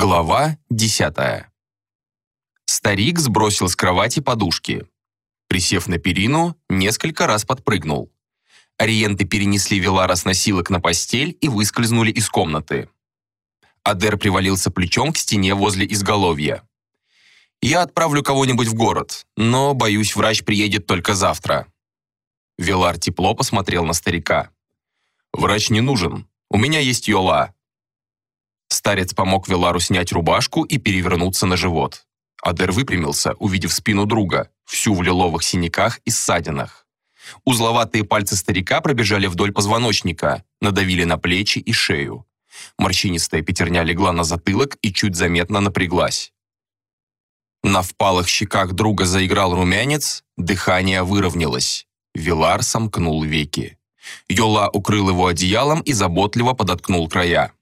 Глава десятая. Старик сбросил с кровати подушки. Присев на перину, несколько раз подпрыгнул. Ориенты перенесли Велара с носилок на постель и выскользнули из комнаты. Адер привалился плечом к стене возле изголовья. «Я отправлю кого-нибудь в город, но, боюсь, врач приедет только завтра». Велар тепло посмотрел на старика. «Врач не нужен. У меня есть Йола. Старец помог Велару снять рубашку и перевернуться на живот. Адер выпрямился, увидев спину друга, всю в лиловых синяках и ссадинах. Узловатые пальцы старика пробежали вдоль позвоночника, надавили на плечи и шею. Морщинистая пятерня легла на затылок и чуть заметно напряглась. На впалых щеках друга заиграл румянец, дыхание выровнялось. Вилар сомкнул веки. Йола укрыл его одеялом и заботливо подоткнул края.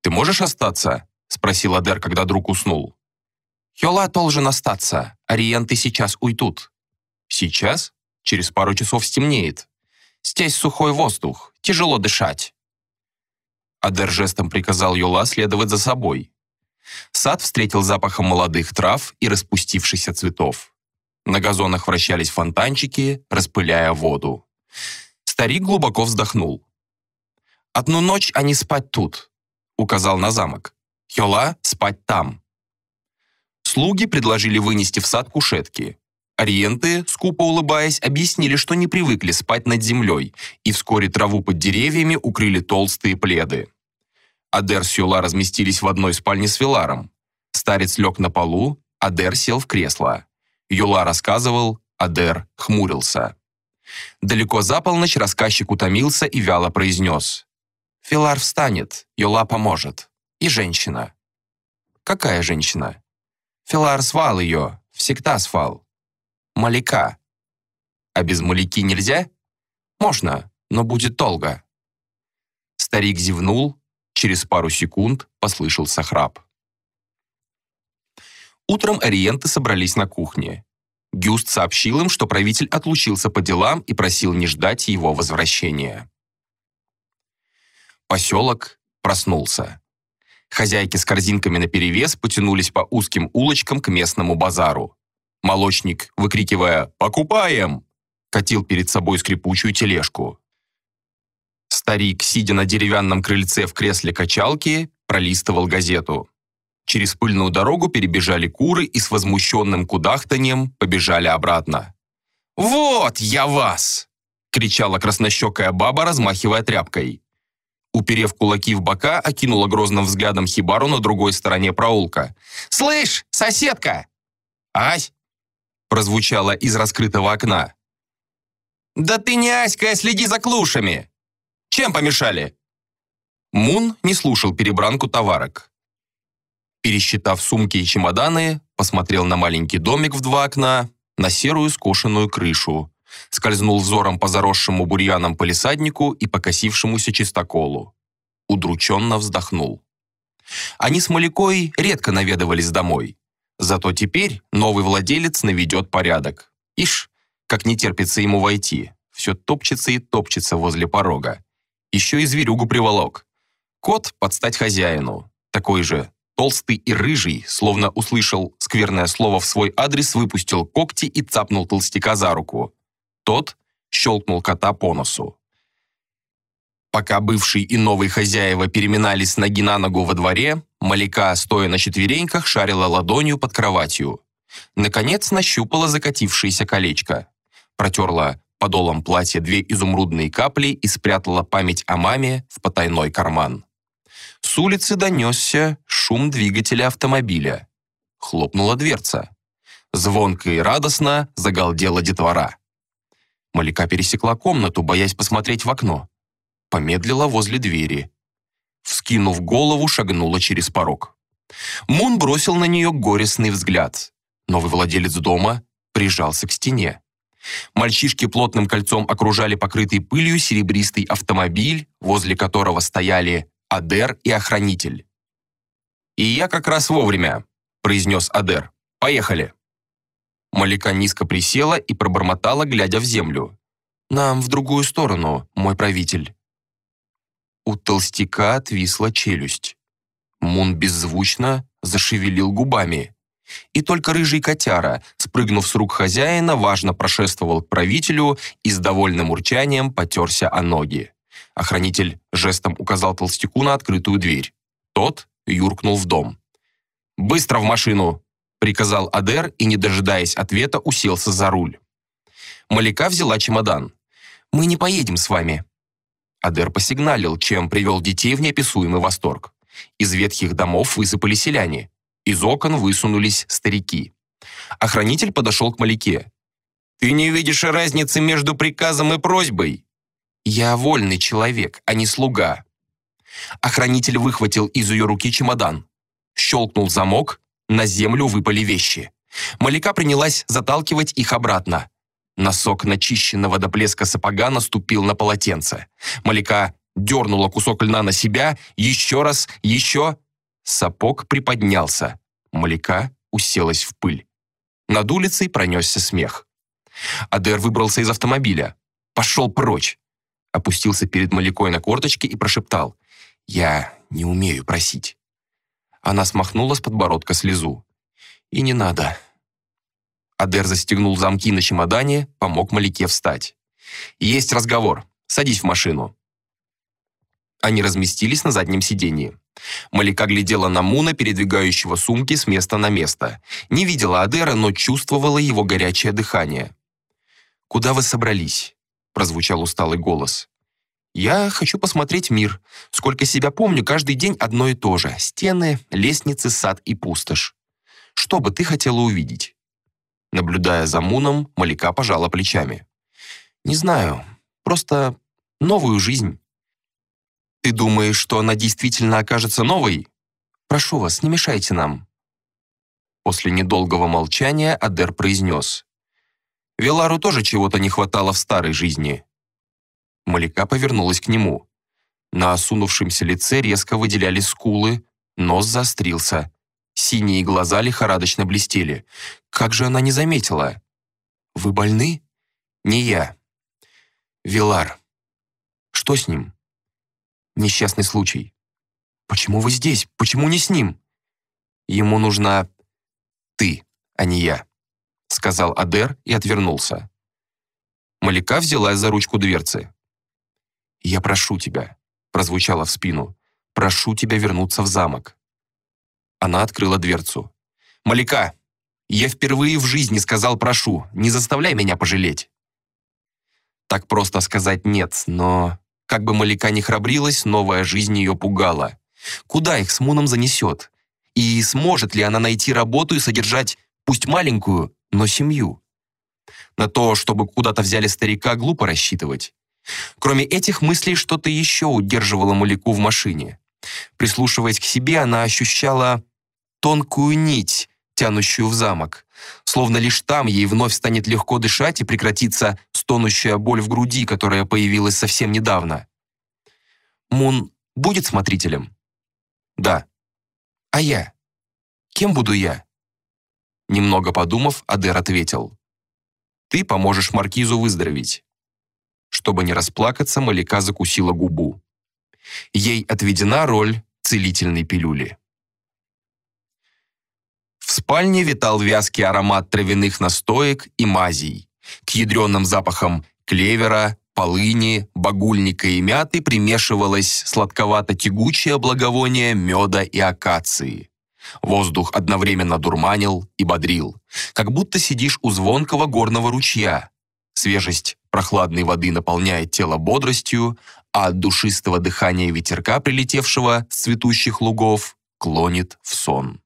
«Ты можешь остаться?» — спросил Адер, когда друг уснул. «Йола должен остаться. Ориенты сейчас уйдут». «Сейчас? Через пару часов стемнеет. Здесь сухой воздух, тяжело дышать». Адер жестом приказал Йола следовать за собой. Сад встретил запахом молодых трав и распустившихся цветов. На газонах вращались фонтанчики, распыляя воду. Старик глубоко вздохнул. «Одну ночь они спать тут, указал на замок. «Хёла, спать там». Слуги предложили вынести в сад кушетки. Ориенты, скупо улыбаясь, объяснили, что не привыкли спать над землей, и вскоре траву под деревьями укрыли толстые пледы. Адер с Юла разместились в одной спальне с Виларом. Старец лег на полу, Адер сел в кресло. Юла рассказывал, Адер хмурился. Далеко за полночь рассказчик утомился и вяло произнес. Филар встанет, Йола поможет. И женщина. Какая женщина? Филар свал ее, всегда свал. Малика. А без Малики нельзя? Можно, но будет долго. Старик зевнул, через пару секунд послышался храп. Утром ориенты собрались на кухне. Гюст сообщил им, что правитель отлучился по делам и просил не ждать его возвращения. Поселок проснулся. Хозяйки с корзинками наперевес потянулись по узким улочкам к местному базару. Молочник, выкрикивая «Покупаем!», катил перед собой скрипучую тележку. Старик, сидя на деревянном крыльце в кресле качалки, пролистывал газету. Через пыльную дорогу перебежали куры и с возмущенным кудахтанием побежали обратно. «Вот я вас!» — кричала краснощекая баба, размахивая тряпкой уперев кулаки в бока, окинула грозным взглядом хибару на другой стороне проулка. «Слышь, соседка!» «Ась!» прозвучало из раскрытого окна. «Да ты не Аська, а следи за клушами! Чем помешали?» Мун не слушал перебранку товарок. Пересчитав сумки и чемоданы, посмотрел на маленький домик в два окна, на серую скошенную крышу, скользнул взором по заросшему бурьяном полисаднику и покосившемуся чистоколу. Удрученно вздохнул. Они с Малякой редко наведывались домой. Зато теперь новый владелец наведет порядок. Ишь, как не терпится ему войти. Все топчется и топчется возле порога. Еще и зверюгу приволок. Кот подстать хозяину. Такой же толстый и рыжий, словно услышал скверное слово в свой адрес, выпустил когти и цапнул толстяка за руку. Тот щелкнул кота по носу. Пока бывший и новый хозяева переминались ноги на ногу во дворе, Малика, стоя на четвереньках, шарила ладонью под кроватью. Наконец нащупала закатившееся колечко. Протерла подолом платья две изумрудные капли и спрятала память о маме в потайной карман. С улицы донесся шум двигателя автомобиля. Хлопнула дверца. Звонко и радостно загалдела детвора. Малика пересекла комнату, боясь посмотреть в окно. Помедлила возле двери. Вскинув голову, шагнула через порог. Мун бросил на нее горестный взгляд. Новый владелец дома прижался к стене. Мальчишки плотным кольцом окружали покрытый пылью серебристый автомобиль, возле которого стояли Адер и охранитель. «И я как раз вовремя», — произнес Адер. «Поехали». Малика низко присела и пробормотала, глядя в землю. «Нам в другую сторону, мой правитель». У толстяка отвисла челюсть. Мун беззвучно зашевелил губами. И только рыжий котяра, спрыгнув с рук хозяина, важно прошествовал к правителю и с довольным урчанием потерся о ноги. Охранитель жестом указал толстяку на открытую дверь. Тот юркнул в дом. «Быстро в машину!» — приказал Адер и, не дожидаясь ответа, уселся за руль. Малика взяла чемодан. «Мы не поедем с вами». Адер посигналил, чем привел детей в неописуемый восторг. Из ветхих домов высыпали селяне. Из окон высунулись старики. Охранитель подошел к Маляке. «Ты не видишь разницы между приказом и просьбой?» «Я вольный человек, а не слуга». Охранитель выхватил из ее руки чемодан. Щелкнул замок, на землю выпали вещи. Маляка принялась заталкивать их обратно. Носок начищенного до блеска сапога наступил на полотенце. Маляка дернула кусок льна на себя, еще раз, еще. Сапог приподнялся. Маляка уселась в пыль. Над улицей пронесся смех. Адер выбрался из автомобиля. Пошел прочь. Опустился перед Малякой на корточки и прошептал. «Я не умею просить». Она смахнула с подбородка слезу. «И не надо». Адер застегнул замки на чемодане, помог Маляке встать. «Есть разговор. Садись в машину». Они разместились на заднем сиденье. Малика глядела на Муна, передвигающего сумки с места на место. Не видела Адера, но чувствовала его горячее дыхание. «Куда вы собрались?» – прозвучал усталый голос. «Я хочу посмотреть мир. Сколько себя помню, каждый день одно и то же. Стены, лестницы, сад и пустошь. Что бы ты хотела увидеть?» Наблюдая за Муном, Малика пожала плечами. «Не знаю. Просто новую жизнь». Ты думаешь, что она действительно окажется новой? Прошу вас, не мешайте нам». После недолгого молчания Адер произнес. «Велару тоже чего-то не хватало в старой жизни». Малика повернулась к нему. На осунувшемся лице резко выделялись скулы, нос заострился. Синие глаза лихорадочно блестели. Как же она не заметила? «Вы больны?» «Не я». «Вилар. Что с ним?» Несчастный случай. Почему вы здесь? Почему не с ним? Ему нужна ты, а не я, сказал Адер и отвернулся. Малика взялась за ручку дверцы. «Я прошу тебя», — прозвучало в спину, «прошу тебя вернуться в замок». Она открыла дверцу. «Малика, я впервые в жизни сказал «прошу», не заставляй меня пожалеть». Так просто сказать «нет», но как бы Малика не храбрилась, новая жизнь ее пугала. Куда их с Муном занесет? И сможет ли она найти работу и содержать, пусть маленькую, но семью? На то, чтобы куда-то взяли старика, глупо рассчитывать. Кроме этих мыслей, что-то еще удерживало Малику в машине. Прислушиваясь к себе, она ощущала тонкую нить, тянущую в замок. Словно лишь там ей вновь станет легко дышать и прекратится стонущая боль в груди, которая появилась совсем недавно. Мун будет смотрителем? Да. А я? Кем буду я? Немного подумав, Адер ответил. Ты поможешь Маркизу выздороветь. Чтобы не расплакаться, Малика закусила губу. Ей отведена роль целительной пилюли. В спальне витал вязкий аромат травяных настоек и мазей. К ядреным запахам клевера, полыни, багульника и мяты примешивалось сладковато-тягучее благовоние меда и акации. Воздух одновременно дурманил и бодрил, как будто сидишь у звонкого горного ручья. Свежесть прохладной воды наполняет тело бодростью, а от душистого дыхания ветерка, прилетевшего с цветущих лугов, клонит в сон.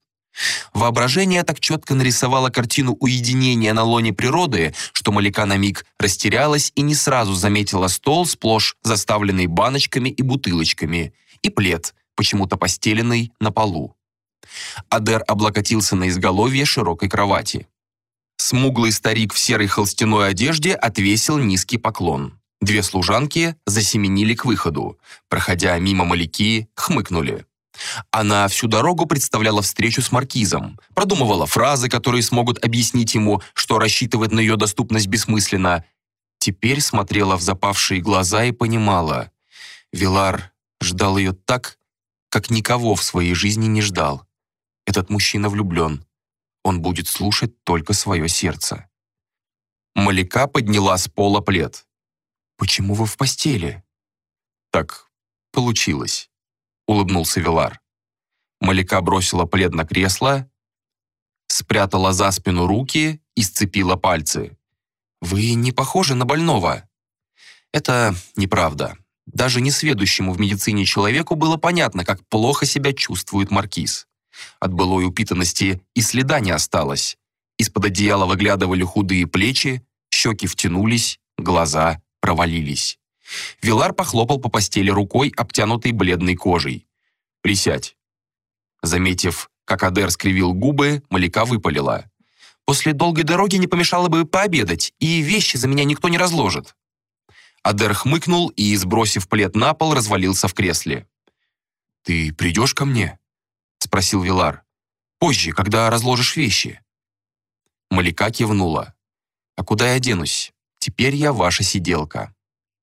Воображение так четко нарисовало картину уединения на лоне природы, что Малика на миг растерялась и не сразу заметила стол, сплошь заставленный баночками и бутылочками, и плед, почему-то постеленный на полу. Адер облокотился на изголовье широкой кровати. Смуглый старик в серой холстяной одежде отвесил низкий поклон. Две служанки засеменили к выходу. Проходя мимо Малики, хмыкнули. Она всю дорогу представляла встречу с маркизом, продумывала фразы, которые смогут объяснить ему, что рассчитывать на ее доступность бессмысленно. Теперь смотрела в запавшие глаза и понимала. Вилар ждал ее так, как никого в своей жизни не ждал. Этот мужчина влюблен. Он будет слушать только свое сердце. Малика подняла с пола плед. «Почему вы в постели?» «Так получилось», — улыбнулся Вилар. Малика бросила плед на кресло, спрятала за спину руки и сцепила пальцы. «Вы не похожи на больного». Это неправда. Даже несведущему в медицине человеку было понятно, как плохо себя чувствует маркиз. От былой упитанности и следа не осталось. Из-под одеяла выглядывали худые плечи, щеки втянулись, глаза провалились. Вилар похлопал по постели рукой, обтянутой бледной кожей. «Присядь». Заметив, как Адер скривил губы, Маляка выпалила. «После долгой дороги не помешало бы пообедать, и вещи за меня никто не разложит». Адер хмыкнул и, сбросив плед на пол, развалился в кресле. «Ты придешь ко мне?» — спросил Вилар. «Позже, когда разложишь вещи». Маляка кивнула. «А куда я денусь? Теперь я ваша сиделка».